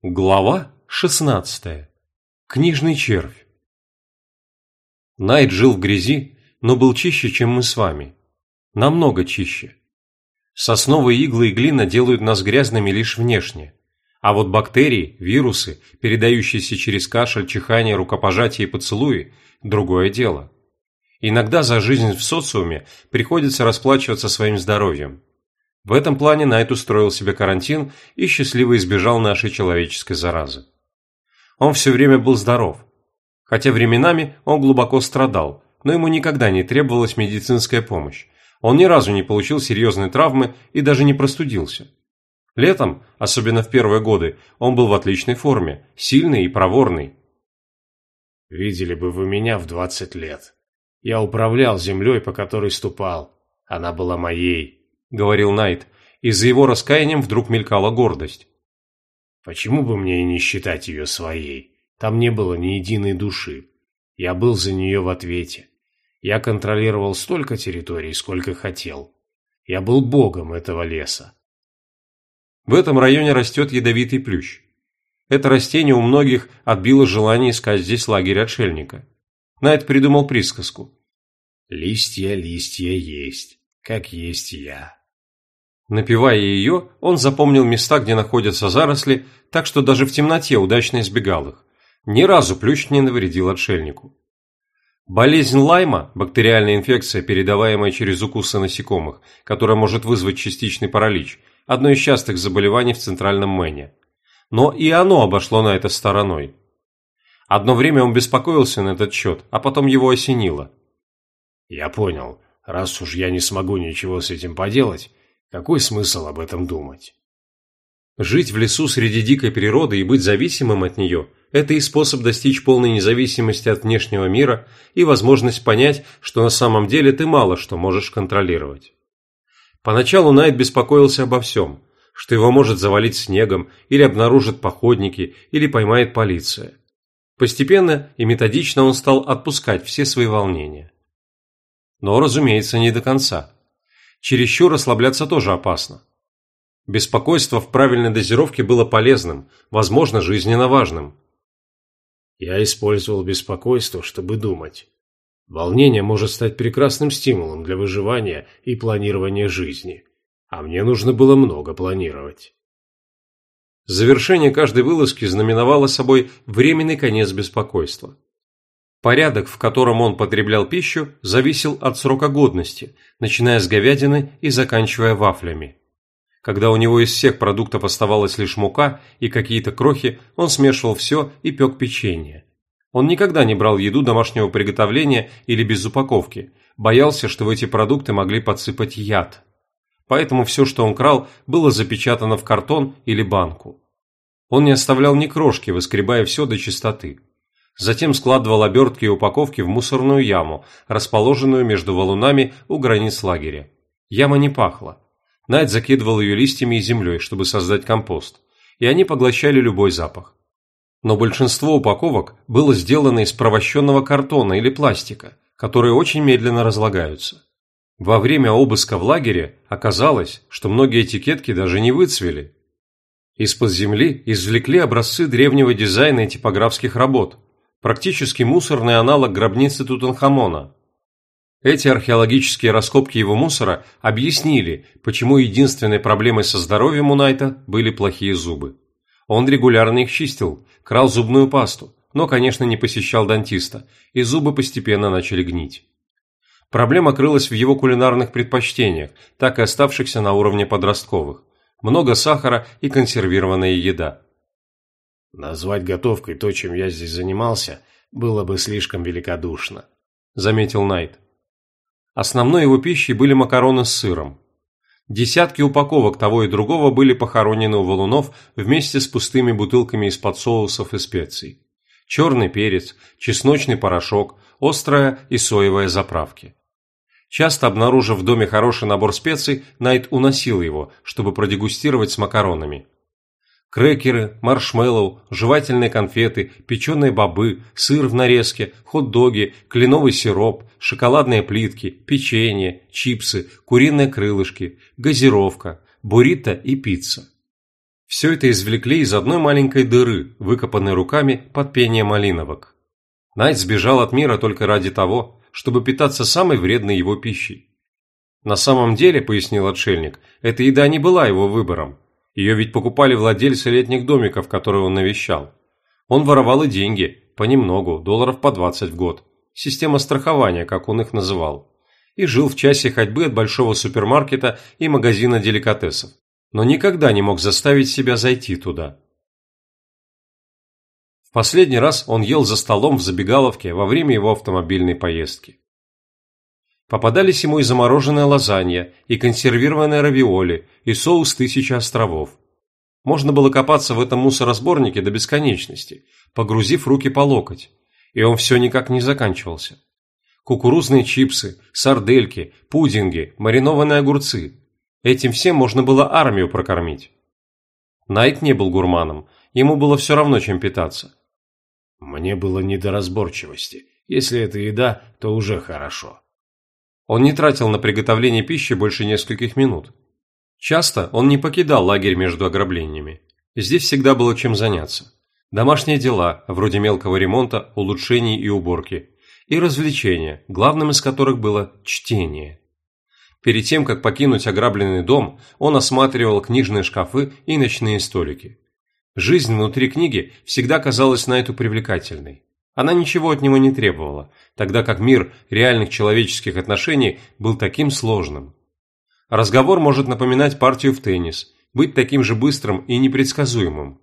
Глава 16. Книжный червь. Найт жил в грязи, но был чище, чем мы с вами. Намного чище. Сосновые иглы и глина делают нас грязными лишь внешне. А вот бактерии, вирусы, передающиеся через кашель, чихание, рукопожатие и поцелуи – другое дело. Иногда за жизнь в социуме приходится расплачиваться своим здоровьем. В этом плане Найт устроил себе карантин и счастливо избежал нашей человеческой заразы. Он все время был здоров. Хотя временами он глубоко страдал, но ему никогда не требовалась медицинская помощь. Он ни разу не получил серьезной травмы и даже не простудился. Летом, особенно в первые годы, он был в отличной форме, сильный и проворный. «Видели бы вы меня в двадцать лет. Я управлял землей, по которой ступал. Она была моей. – говорил Найт, и за его раскаянием вдруг мелькала гордость. «Почему бы мне и не считать ее своей? Там не было ни единой души. Я был за нее в ответе. Я контролировал столько территорий, сколько хотел. Я был богом этого леса». В этом районе растет ядовитый плющ. Это растение у многих отбило желание искать здесь лагерь отшельника. Найт придумал присказку. «Листья, листья есть, как есть я». Напивая ее, он запомнил места, где находятся заросли, так что даже в темноте удачно избегал их. Ни разу плющ не навредил отшельнику. Болезнь Лайма – бактериальная инфекция, передаваемая через укусы насекомых, которая может вызвать частичный паралич, одно из частых заболеваний в центральном Мэне. Но и оно обошло на это стороной. Одно время он беспокоился на этот счет, а потом его осенило. «Я понял. Раз уж я не смогу ничего с этим поделать, какой смысл об этом думать? Жить в лесу среди дикой природы и быть зависимым от нее – это и способ достичь полной независимости от внешнего мира и возможность понять, что на самом деле ты мало что можешь контролировать. Поначалу Найт беспокоился обо всем, что его может завалить снегом, или обнаружат походники, или поймает полиция. Постепенно и методично он стал отпускать все свои волнения. Но, разумеется, не до конца. Чересчур расслабляться тоже опасно. Беспокойство в правильной дозировке было полезным, возможно, жизненно важным. Я использовал беспокойство, чтобы думать. Волнение может стать прекрасным стимулом для выживания и планирования жизни. А мне нужно было много планировать. Завершение каждой вылазки знаменовало собой временный конец беспокойства. Порядок, в котором он потреблял пищу, зависел от срока годности, начиная с говядины и заканчивая вафлями. Когда у него из всех продуктов оставалась лишь мука и какие-то крохи, он смешивал все и пек печенье. Он никогда не брал еду домашнего приготовления или без упаковки, боялся, что в эти продукты могли подсыпать яд. Поэтому все, что он крал, было запечатано в картон или банку. Он не оставлял ни крошки, выскребая все до чистоты. Затем складывал обертки и упаковки в мусорную яму, расположенную между валунами у границ лагеря. Яма не пахла. Найт закидывал ее листьями и землей, чтобы создать компост, и они поглощали любой запах. Но большинство упаковок было сделано из провощенного картона или пластика, которые очень медленно разлагаются. Во время обыска в лагере оказалось, что многие этикетки даже не выцвели. Из-под земли извлекли образцы древнего дизайна и типографских работ – практически мусорный аналог гробницы Тутанхамона. Эти археологические раскопки его мусора объяснили, почему единственной проблемой со здоровьем у Найта были плохие зубы. Он регулярно их чистил, крал зубную пасту, но, конечно, не посещал дантиста, и зубы постепенно начали гнить. Проблема крылась в его кулинарных предпочтениях, так и оставшихся на уровне подростковых. Много сахара и консервированная еда. Назвать готовкой то, чем я здесь занимался, было бы слишком великодушно, заметил Найт. Основной его пищей были макароны с сыром. Десятки упаковок того и другого были похоронены у валунов вместе с пустыми бутылками из-под соусов и специй. Черный перец, чесночный порошок, острая и соевая заправки. Часто обнаружив в доме хороший набор специй, Найт уносил его, чтобы продегустировать с макаронами. Крекеры, маршмеллоу, жевательные конфеты, печеные бобы, сыр в нарезке, хот-доги, кленовый сироп, шоколадные плитки, печенье, чипсы, куриные крылышки, газировка, буррито и пицца. Все это извлекли из одной маленькой дыры, выкопанной руками под пение малиновок. Найт сбежал от мира только ради того, чтобы питаться самой вредной его пищей. На самом деле, пояснил отшельник, эта еда не была его выбором. Ее ведь покупали владельцы летних домиков, которые он навещал. Он воровал и деньги, понемногу, долларов по 20 в год. Система страхования, как он их называл. И жил в часе ходьбы от большого супермаркета и магазина деликатесов но никогда не мог заставить себя зайти туда. В последний раз он ел за столом в забегаловке во время его автомобильной поездки. Попадались ему и замороженная лазанья, и консервированные равиоли, и соус «Тысяча островов». Можно было копаться в этом мусоросборнике до бесконечности, погрузив руки по локоть, и он все никак не заканчивался. Кукурузные чипсы, сардельки, пудинги, маринованные огурцы, Этим всем можно было армию прокормить. Найт не был гурманом, ему было все равно, чем питаться. Мне было не до разборчивости. Если это еда, то уже хорошо. Он не тратил на приготовление пищи больше нескольких минут. Часто он не покидал лагерь между ограблениями. Здесь всегда было чем заняться. Домашние дела, вроде мелкого ремонта, улучшений и уборки. И развлечения, главным из которых было чтение. Перед тем, как покинуть ограбленный дом, он осматривал книжные шкафы и ночные столики. Жизнь внутри книги всегда казалась Найту привлекательной. Она ничего от него не требовала, тогда как мир реальных человеческих отношений был таким сложным. Разговор может напоминать партию в теннис, быть таким же быстрым и непредсказуемым.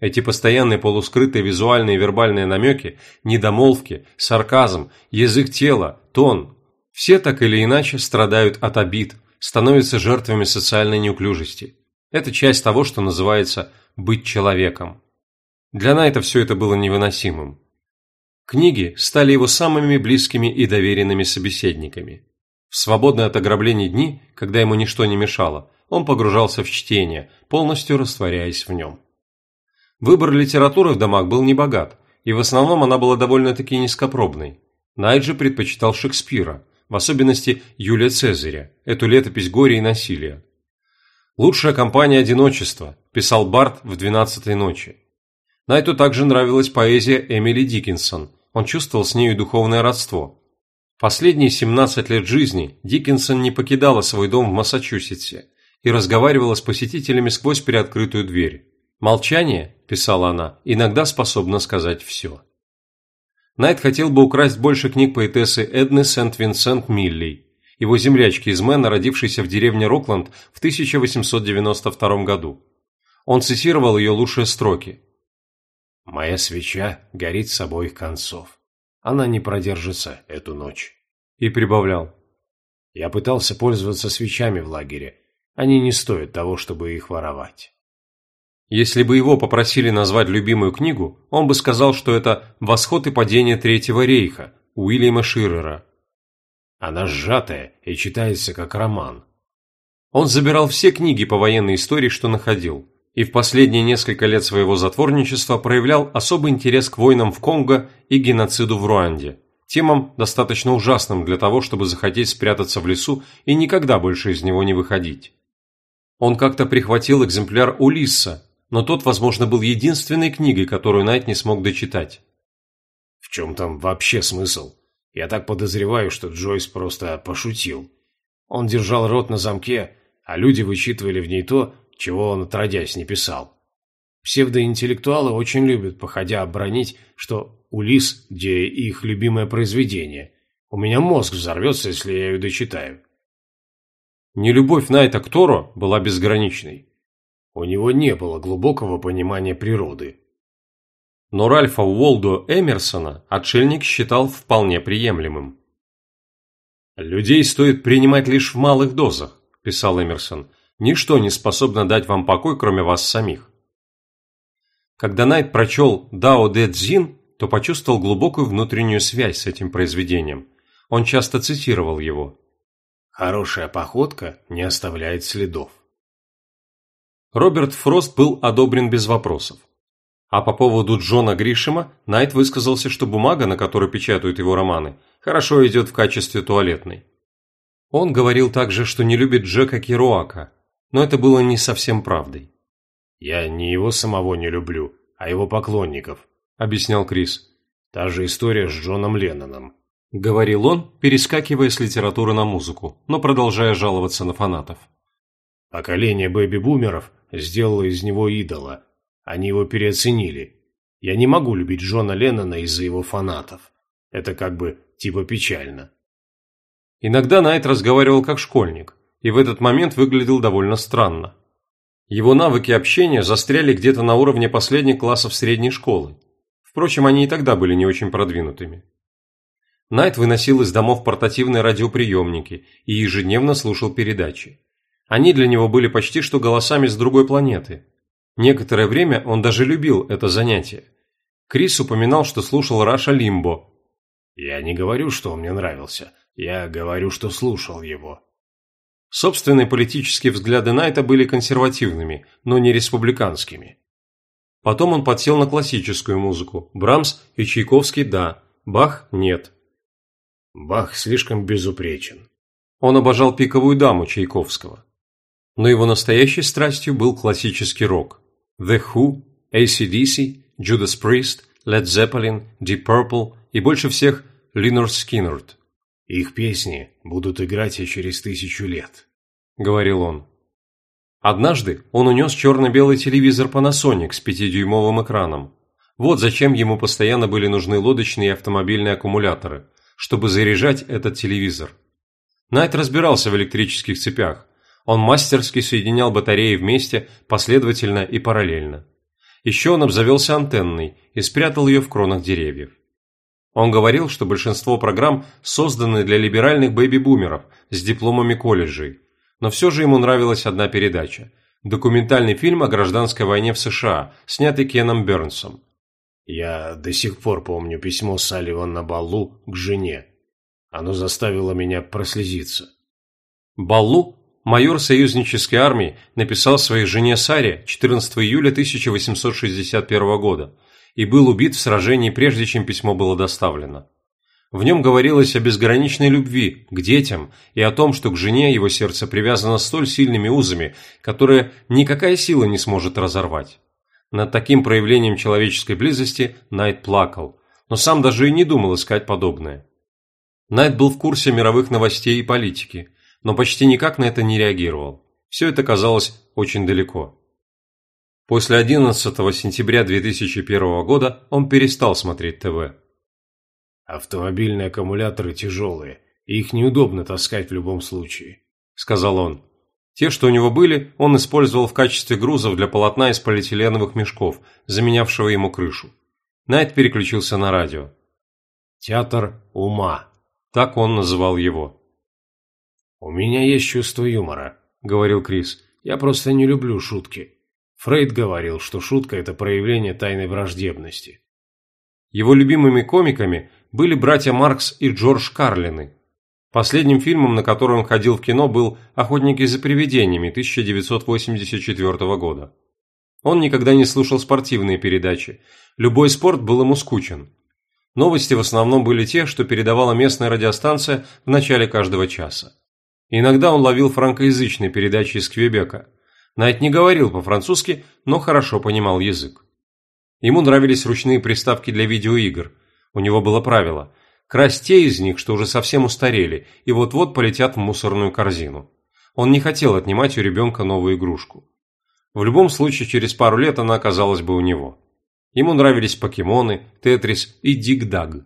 Эти постоянные полускрытые визуальные и вербальные намеки, недомолвки, сарказм, язык тела, тон, все так или иначе страдают от обид, становятся жертвами социальной неуклюжести. Это часть того, что называется «быть человеком». Для Найта все это было невыносимым. Книги стали его самыми близкими и доверенными собеседниками. В свободные от ограблений дни, когда ему ничто не мешало, он погружался в чтение, полностью растворяясь в нем. Выбор литературы в домах был небогат, и в основном она была довольно-таки низкопробной. Найт же предпочитал Шекспира, в особенности Юлия Цезаря, эту летопись горя и насилия. «Лучшая компания одиночества», – писал Барт в «Двенадцатой ночи». Найту также нравилась поэзия Эмили Диккенсон, он чувствовал с нею духовное родство. Последние 17 лет жизни Диккенсон не покидала свой дом в Массачусетсе и разговаривала с посетителями сквозь приоткрытую дверь. «Молчание», – писала она, – «иногда способно сказать все». Найт хотел бы украсть больше книг поэтессы Эдны Сент-Винсент Милли, его землячки из Мэна, родившейся в деревне Рокланд в 1892 году. Он цитировал ее лучшие строки. «Моя свеча горит с обоих концов. Она не продержится эту ночь». И прибавлял. «Я пытался пользоваться свечами в лагере. Они не стоят того, чтобы их воровать». Если бы его попросили назвать любимую книгу, он бы сказал, что это «Восход и падение Третьего рейха» Уильяма Ширера. Она сжатая и читается как роман. Он забирал все книги по военной истории, что находил, и в последние несколько лет своего затворничества проявлял особый интерес к войнам в Конго и геноциду в Руанде, темам достаточно ужасным для того, чтобы захотеть спрятаться в лесу и никогда больше из него не выходить. Он как-то прихватил экземпляр Улисса, но тот, возможно, был единственной книгой, которую Найт не смог дочитать. В чем там вообще смысл? Я так подозреваю, что Джойс просто пошутил. Он держал рот на замке, а люди вычитывали в ней то, чего он отродясь не писал. Псевдоинтеллектуалы очень любят, походя обронить, что «Улис», где их любимое произведение. У меня мозг взорвется, если я ее дочитаю. Нелюбовь Найта к Тору была безграничной. У него не было глубокого понимания природы. Но Ральфа Уолдо Эмерсона отшельник считал вполне приемлемым. «Людей стоит принимать лишь в малых дозах», – писал Эмерсон. «Ничто не способно дать вам покой, кроме вас самих». Когда Найт прочел «Дао Дэ Цзин», то почувствовал глубокую внутреннюю связь с этим произведением. Он часто цитировал его. «Хорошая походка не оставляет следов». Роберт Фрост был одобрен без вопросов. А по поводу Джона Гришема Найт высказался, что бумага, на которой печатают его романы, хорошо идет в качестве туалетной. Он говорил также, что не любит Джека Керуака, но это было не совсем правдой. «Я не его самого не люблю, а его поклонников», – объяснял Крис. «Та же история с Джоном Ленноном». – говорил он, перескакивая с литературы на музыку, но продолжая жаловаться на фанатов. «Поколение бэби-бумеров сделало из него идола. Они его переоценили. Я не могу любить Джона Леннона из-за его фанатов. Это как бы типа печально». Иногда Найт разговаривал как школьник, и в этот момент выглядел довольно странно. Его навыки общения застряли где-то на уровне последних классов средней школы. Впрочем, они и тогда были не очень продвинутыми. Найт выносил из домов портативные радиоприемники и ежедневно слушал передачи. Они для него были почти что голосами с другой планеты. Некоторое время он даже любил это занятие. Крис упоминал, что слушал Раша Лимбо. «Я не говорю, что он мне нравился. Я говорю, что слушал его». Собственные политические взгляды Найта были консервативными, но не республиканскими. Потом он подсел на классическую музыку. Брамс и Чайковский – да, Бах – нет. Бах слишком безупречен. Он обожал пиковую даму Чайковского. Но его настоящей страстью был классический рок. The Who, ACDC, Judas Priest, Led Zeppelin, Deep Purple и больше всех Линорд Скиннерд. «Их песни будут играть и через тысячу лет», — говорил он. Однажды он унес черно-белый телевизор Panasonic с пятидюймовым экраном. Вот зачем ему постоянно были нужны лодочные и автомобильные аккумуляторы – чтобы заряжать этот телевизор. Найт разбирался в электрических цепях. Он мастерски соединял батареи вместе, последовательно и параллельно. Еще он обзавелся антенной и спрятал ее в кронах деревьев. Он говорил, что большинство программ созданы для либеральных бэби-бумеров с дипломами колледжей, но все же ему нравилась одна передача – документальный фильм о гражданской войне в США, снятый Кеном Бернсом. Я до сих пор помню письмо Салливан на балу к жене. Оно заставило меня прослезиться. Баллу, майор союзнической армии, написал своей жене Саре 14 июля 1861 года и был убит в сражении, прежде чем письмо было доставлено. В нем говорилось о безграничной любви к детям и о том, что к жене его сердце привязано столь сильными узами, которые никакая сила не сможет разорвать. Над таким проявлением человеческой близости Найт плакал, но сам даже и не думал искать подобное. Найт был в курсе мировых новостей и политики, но почти никак на это не реагировал. Все это казалось очень далеко. После 11 сентября 2001 года он перестал смотреть ТВ. «Автомобильные аккумуляторы тяжелые, и их неудобно таскать в любом случае», – сказал он. Те, что у него были, он использовал в качестве грузов для полотна из полиэтиленовых мешков, заменявшего ему крышу. Найт переключился на радио. «Театр ума», – так он называл его. «У меня есть чувство юмора», – говорил Крис. «Я просто не люблю шутки. Фрейд говорил, что шутка – это проявление тайной враждебности». Его любимыми комиками были братья Маркс и Джордж Карлины, Последним фильмом, на который он ходил в кино, был «Охотники за привидениями» 1984 года. Он никогда не слушал спортивные передачи. Любой спорт был ему скучен. Новости в основном были те, что передавала местная радиостанция в начале каждого часа. Иногда он ловил франкоязычные передачи из Квебека. Найт не говорил по-французски, но хорошо понимал язык. Ему нравились ручные приставки для видеоигр. У него было правило – красть те из них, что уже совсем устарели и вот-вот полетят в мусорную корзину. Он не хотел отнимать у ребенка новую игрушку. В любом случае, через пару лет она оказалась бы у него. Ему нравились покемоны, тетрис и дик-даг.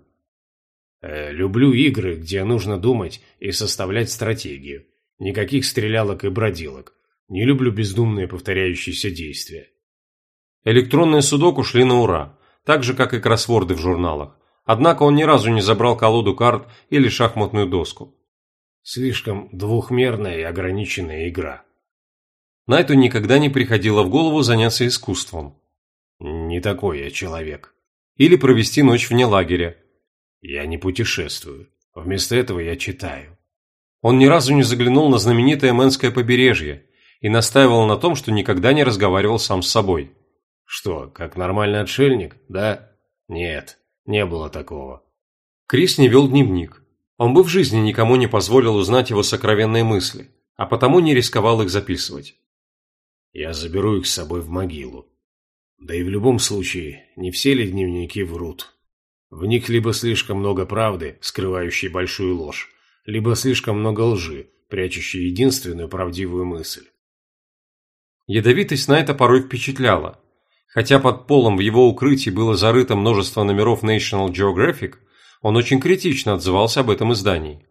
Э, «Люблю игры, где нужно думать и составлять стратегию. Никаких стрелялок и бродилок. Не люблю бездумные повторяющиеся действия». Электронные судоку шли на ура, так же, как и кроссворды в журналах. Однако он ни разу не забрал колоду карт или шахматную доску. Слишком двухмерная и ограниченная игра. Найту никогда не приходило в голову заняться искусством. Не такой я человек. Или провести ночь вне лагеря. Я не путешествую. Вместо этого я читаю. Он ни разу не заглянул на знаменитое Мэнское побережье и настаивал на том, что никогда не разговаривал сам с собой. Что, как нормальный отшельник, да? Нет, не было такого. Крис не вел дневник. Он бы в жизни никому не позволил узнать его сокровенные мысли, а потому не рисковал их записывать. Я заберу их с собой в могилу. Да и в любом случае, не все ли дневники врут? В них либо слишком много правды, скрывающей большую ложь, либо слишком много лжи, прячущей единственную правдивую мысль. Ядовитость на это порой впечатляла. Хотя под полом в его укрытии было зарыто множество номеров National Geographic, он очень критично отзывался об этом издании.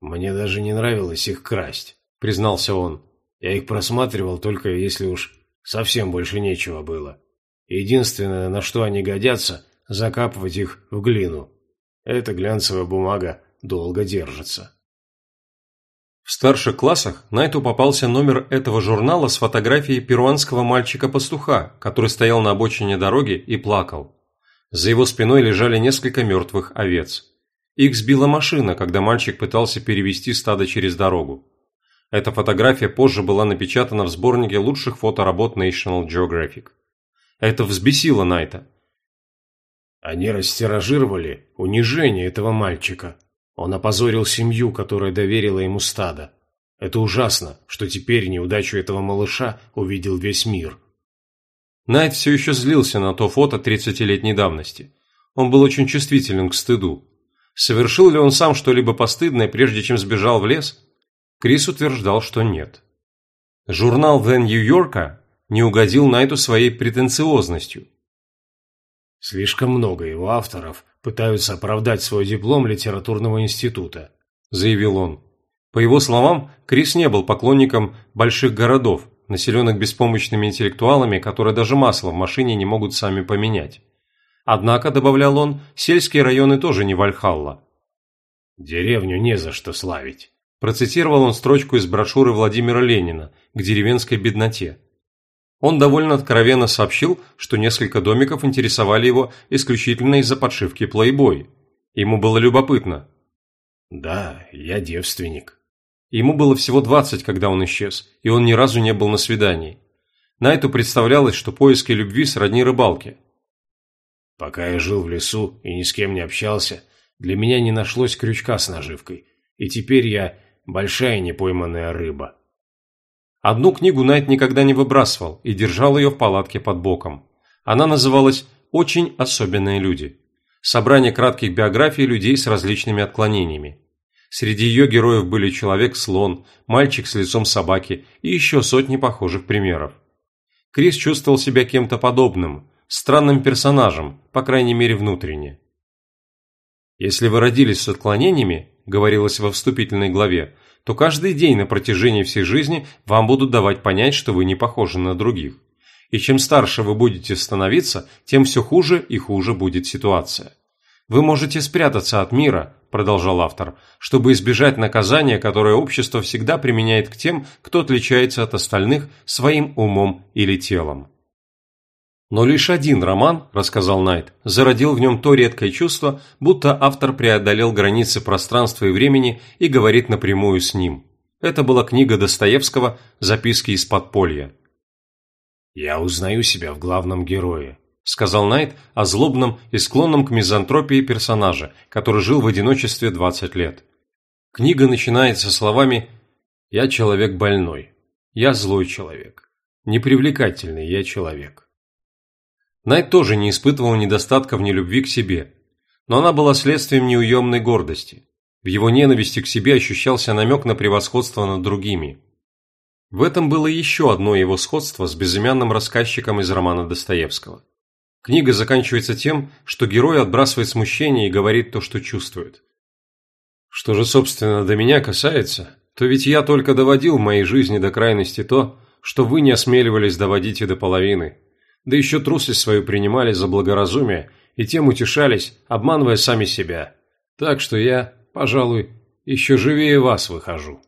«Мне даже не нравилось их красть», – признался он. «Я их просматривал только если уж совсем больше нечего было. Единственное, на что они годятся, закапывать их в глину. Эта глянцевая бумага долго держится. В старших классах Найту попался номер этого журнала с фотографией перуанского мальчика-пастуха, который стоял на обочине дороги и плакал. За его спиной лежали несколько мертвых овец. Их сбила машина, когда мальчик пытался перевести стадо через дорогу. Эта фотография позже была напечатана в сборнике лучших фоторабот National Geographic. Это взбесило Найта. Они растиражировали унижение этого мальчика. Он опозорил семью, которая доверила ему стадо. Это ужасно, что теперь неудачу этого малыша увидел весь мир. Найт все еще злился на то фото 30-летней давности. Он был очень чувствителен к стыду. Совершил ли он сам что-либо постыдное, прежде чем сбежал в лес? Крис утверждал, что нет. Журнал The New Yorker не угодил Найту своей претенциозностью. Слишком много его авторов пытаются оправдать свой диплом литературного института, заявил он. По его словам, Крис не был поклонником больших городов, населенных беспомощными интеллектуалами, которые даже масло в машине не могут сами поменять. Однако, добавлял он, сельские районы тоже не Вальхалла. «Деревню не за что славить», процитировал он строчку из брошюры Владимира Ленина к деревенской бедноте. Он довольно откровенно сообщил, что несколько домиков интересовали его исключительно из-за подшивки Playboy. Ему было любопытно. «Да, я девственник». Ему было всего 20, когда он исчез, и он ни разу не был на свидании. Найту представлялось, что поиски любви сродни рыбалке. «Пока я жил в лесу и ни с кем не общался, для меня не нашлось крючка с наживкой, и теперь я большая непойманная рыба». Одну книгу Найт никогда не выбрасывал и держал ее в палатке под боком. Она называлась «Очень особенные люди». Собрание кратких биографий людей с различными отклонениями. Среди ее героев были человек-слон, мальчик с лицом собаки и еще сотни похожих примеров. Крис чувствовал себя кем-то подобным, странным персонажем, по крайней мере внутренне. «Если вы родились с отклонениями», – говорилось во вступительной главе, то каждый день на протяжении всей жизни вам будут давать понять, что вы не похожи на других. И чем старше вы будете становиться, тем все хуже и хуже будет ситуация. Вы можете спрятаться от мира, продолжал автор, чтобы избежать наказания, которое общество всегда применяет к тем, кто отличается от остальных своим умом или телом. Но лишь один роман, рассказал Найт, зародил в нем то редкое чувство, будто автор преодолел границы пространства и времени и говорит напрямую с ним. Это была книга Достоевского «Записки из подполья». «Я узнаю себя в главном герое», – сказал Найт о злобном и склонном к мизантропии персонаже, который жил в одиночестве 20 лет. Книга начинается словами «Я человек больной. Я злой человек. Непривлекательный я человек». Найт тоже не испытывал недостатка в нелюбви к себе, но она была следствием неуемной гордости. В его ненависти к себе ощущался намек на превосходство над другими. В этом было еще одно его сходство с безымянным рассказчиком из романа Достоевского. Книга заканчивается тем, что герой отбрасывает смущение и говорит то, что чувствует. Что же, собственно, до меня касается, то ведь я только доводил в моей жизни до крайности то, что вы не осмеливались доводить и до половины, да еще трусость свою принимали за благоразумие и тем утешались, обманывая сами себя. Так что я, пожалуй, еще живее вас выхожу.